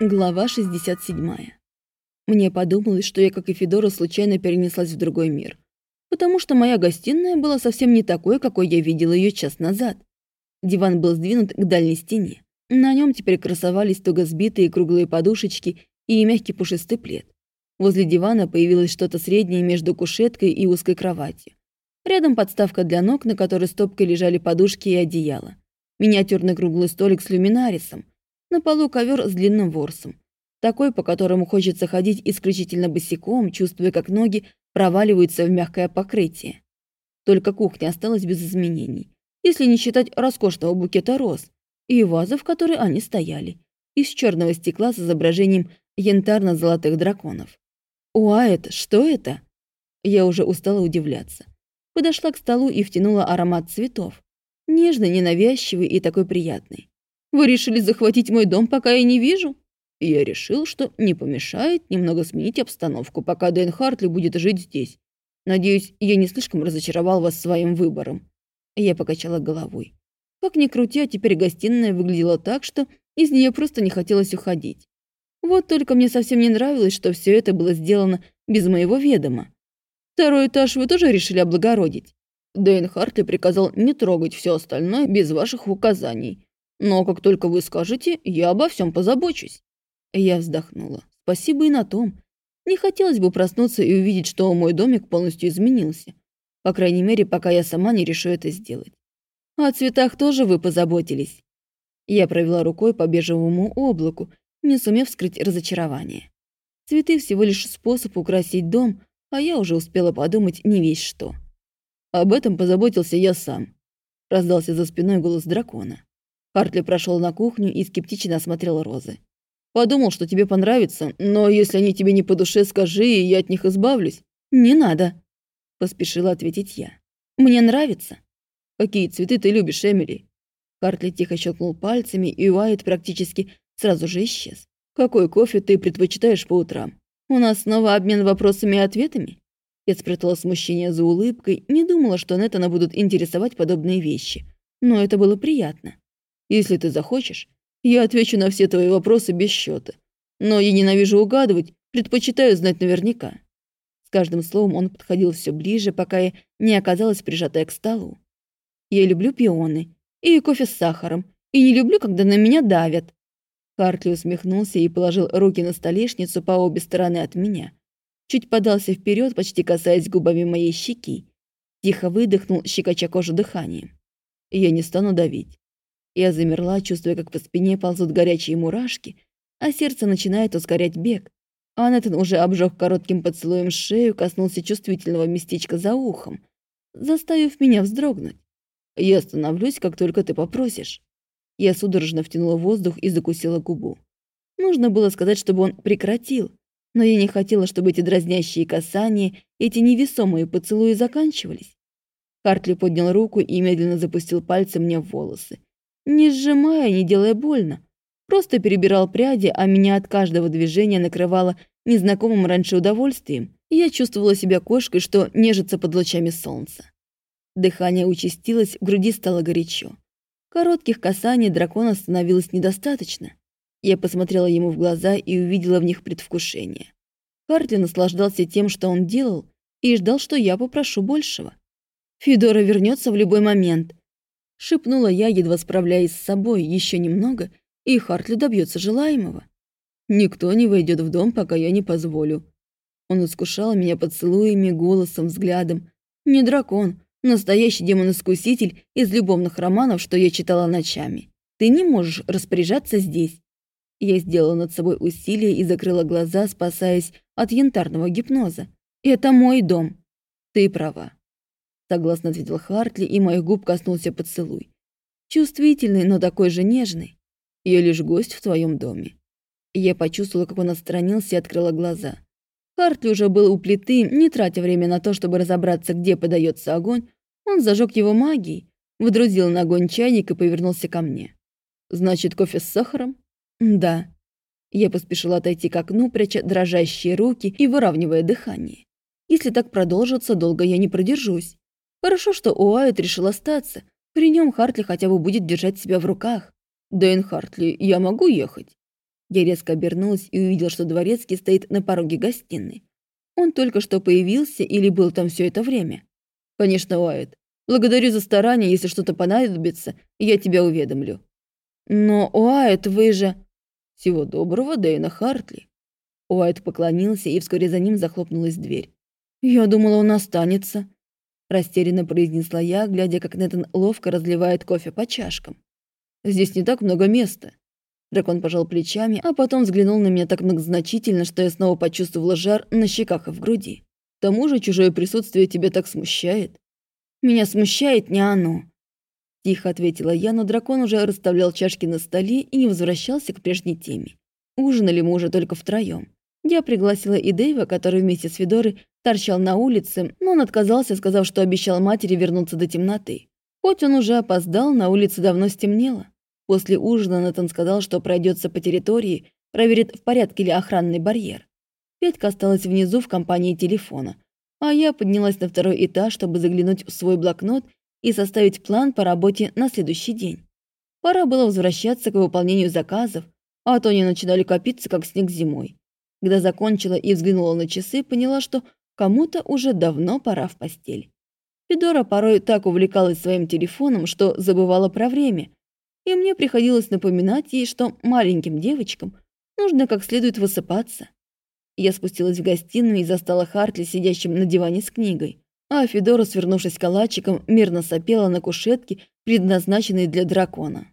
Глава 67. Мне подумалось, что я, как и Федора, случайно перенеслась в другой мир. Потому что моя гостиная была совсем не такой, какой я видела ее час назад. Диван был сдвинут к дальней стене. На нем теперь красовались туго сбитые круглые подушечки и мягкий пушистый плед. Возле дивана появилось что-то среднее между кушеткой и узкой кроватью. Рядом подставка для ног, на которой стопкой лежали подушки и одеяло. Миниатюрный круглый столик с люминарисом — на полу ковер с длинным ворсом. Такой, по которому хочется ходить исключительно босиком, чувствуя, как ноги проваливаются в мягкое покрытие. Только кухня осталась без изменений, если не считать роскошного букета роз и вазы, в которой они стояли, из черного стекла с изображением янтарно-золотых драконов. «Уайт, что это?» Я уже устала удивляться. Подошла к столу и втянула аромат цветов. Нежный, ненавязчивый и такой приятный. Вы решили захватить мой дом, пока я не вижу?» я решил, что не помешает немного сменить обстановку, пока Дэн Хартли будет жить здесь. Надеюсь, я не слишком разочаровал вас своим выбором. Я покачала головой. Как ни крути, а теперь гостиная выглядела так, что из нее просто не хотелось уходить. Вот только мне совсем не нравилось, что все это было сделано без моего ведома. Второй этаж вы тоже решили облагородить. Дэйн Хартли приказал не трогать все остальное без ваших указаний. Но как только вы скажете, я обо всем позабочусь». Я вздохнула. Спасибо и на том. Не хотелось бы проснуться и увидеть, что мой домик полностью изменился. По крайней мере, пока я сама не решу это сделать. О цветах тоже вы позаботились. Я провела рукой по бежевому облаку, не сумев скрыть разочарование. Цветы всего лишь способ украсить дом, а я уже успела подумать не весь что. Об этом позаботился я сам. Раздался за спиной голос дракона. Хартли прошел на кухню и скептично осмотрел розы. «Подумал, что тебе понравится, но если они тебе не по душе, скажи, и я от них избавлюсь». «Не надо», — поспешила ответить я. «Мне нравится». «Какие цветы ты любишь, Эмили?» Хартли тихо щелкнул пальцами, и Уайт практически сразу же исчез. «Какой кофе ты предпочитаешь по утрам? У нас снова обмен вопросами и ответами?» Я спрятала смущение за улыбкой, не думала, что Неттона будут интересовать подобные вещи. Но это было приятно. Если ты захочешь, я отвечу на все твои вопросы без счета. Но я ненавижу угадывать, предпочитаю знать наверняка». С каждым словом он подходил все ближе, пока я не оказалась прижатая к столу. «Я люблю пионы и кофе с сахаром, и не люблю, когда на меня давят». Хартли усмехнулся и положил руки на столешницу по обе стороны от меня. Чуть подался вперед, почти касаясь губами моей щеки. Тихо выдохнул, щекоча кожу дыханием. «Я не стану давить. Я замерла, чувствуя, как по спине ползут горячие мурашки, а сердце начинает ускорять бег. Анеттон уже обжег коротким поцелуем шею, коснулся чувствительного местечка за ухом, заставив меня вздрогнуть. «Я остановлюсь, как только ты попросишь». Я судорожно втянула воздух и закусила губу. Нужно было сказать, чтобы он прекратил, но я не хотела, чтобы эти дразнящие касания, эти невесомые поцелуи заканчивались. Хартли поднял руку и медленно запустил пальцы мне в волосы не сжимая, не делая больно. Просто перебирал пряди, а меня от каждого движения накрывало незнакомым раньше удовольствием, и я чувствовала себя кошкой, что нежится под лучами солнца. Дыхание участилось, в груди стало горячо. Коротких касаний дракона становилось недостаточно. Я посмотрела ему в глаза и увидела в них предвкушение. Хартли наслаждался тем, что он делал, и ждал, что я попрошу большего. Федора вернется в любой момент, Шепнула я, едва справляясь с собой, еще немного, и Хартли добьется желаемого. Никто не войдет в дом, пока я не позволю. Он искушал меня поцелуями, голосом, взглядом. Не дракон, настоящий демон-искуситель из любовных романов, что я читала ночами. Ты не можешь распоряжаться здесь. Я сделала над собой усилие и закрыла глаза, спасаясь от янтарного гипноза. Это мой дом. Ты права. Согласно ответил Хартли, и моих губ коснулся поцелуй. Чувствительный, но такой же нежный. Я лишь гость в твоем доме. Я почувствовала, как он отстранился и открыла глаза. Хартли уже был у плиты, не тратя время на то, чтобы разобраться, где подается огонь, он зажег его магией, выдрузил на огонь чайник и повернулся ко мне. «Значит, кофе с сахаром?» «Да». Я поспешила отойти к окну, пряча дрожащие руки и выравнивая дыхание. «Если так продолжится, долго я не продержусь. Хорошо, что Уайт решил остаться. При нем Хартли хотя бы будет держать себя в руках. «Дэйн Хартли, я могу ехать?» Я резко обернулась и увидела, что дворецкий стоит на пороге гостиной. Он только что появился или был там все это время? Конечно, Уайт. Благодарю за старание, если что-то понадобится, я тебя уведомлю. Но, Уайт, вы же... Всего доброго, Дэйна Хартли. Уайт поклонился, и вскоре за ним захлопнулась дверь. «Я думала, он останется», – растерянно произнесла я, глядя, как Нэтан ловко разливает кофе по чашкам. «Здесь не так много места». Дракон пожал плечами, а потом взглянул на меня так многозначительно, что я снова почувствовала жар на щеках и в груди. К тому же чужое присутствие тебя так смущает. «Меня смущает не оно», – тихо ответила я, но дракон уже расставлял чашки на столе и не возвращался к прежней теме. Ужинали мы уже только втроем. Я пригласила и Дэйва, который вместе с Федорой торчал на улице, но он отказался, сказав, что обещал матери вернуться до темноты. Хоть он уже опоздал, на улице давно стемнело. После ужина Натан сказал, что пройдется по территории, проверит, в порядке ли охранный барьер. Петька осталась внизу в компании телефона, а я поднялась на второй этаж, чтобы заглянуть в свой блокнот и составить план по работе на следующий день. Пора было возвращаться к выполнению заказов, а то они начинали копиться, как снег зимой. Когда закончила и взглянула на часы, поняла, что кому-то уже давно пора в постель. Федора порой так увлекалась своим телефоном, что забывала про время, и мне приходилось напоминать ей, что маленьким девочкам нужно как следует высыпаться. Я спустилась в гостиную и застала Хартли сидящим на диване с книгой, а Федора, свернувшись калачиком, мирно сопела на кушетке, предназначенной для дракона.